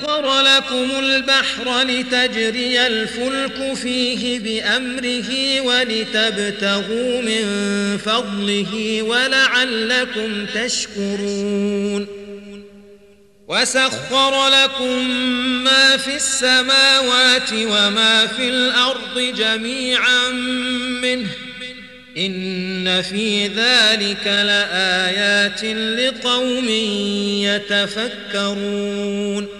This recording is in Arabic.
سخر لكم البحر لتجري الفلك فيه بأمره ولتبتغوا من فضله ولعلكم تشكرون. وسخر لكم ما في السماوات وما في الأرض جميعا منه. إن في ذلك لآيات لقوم يتفكرون.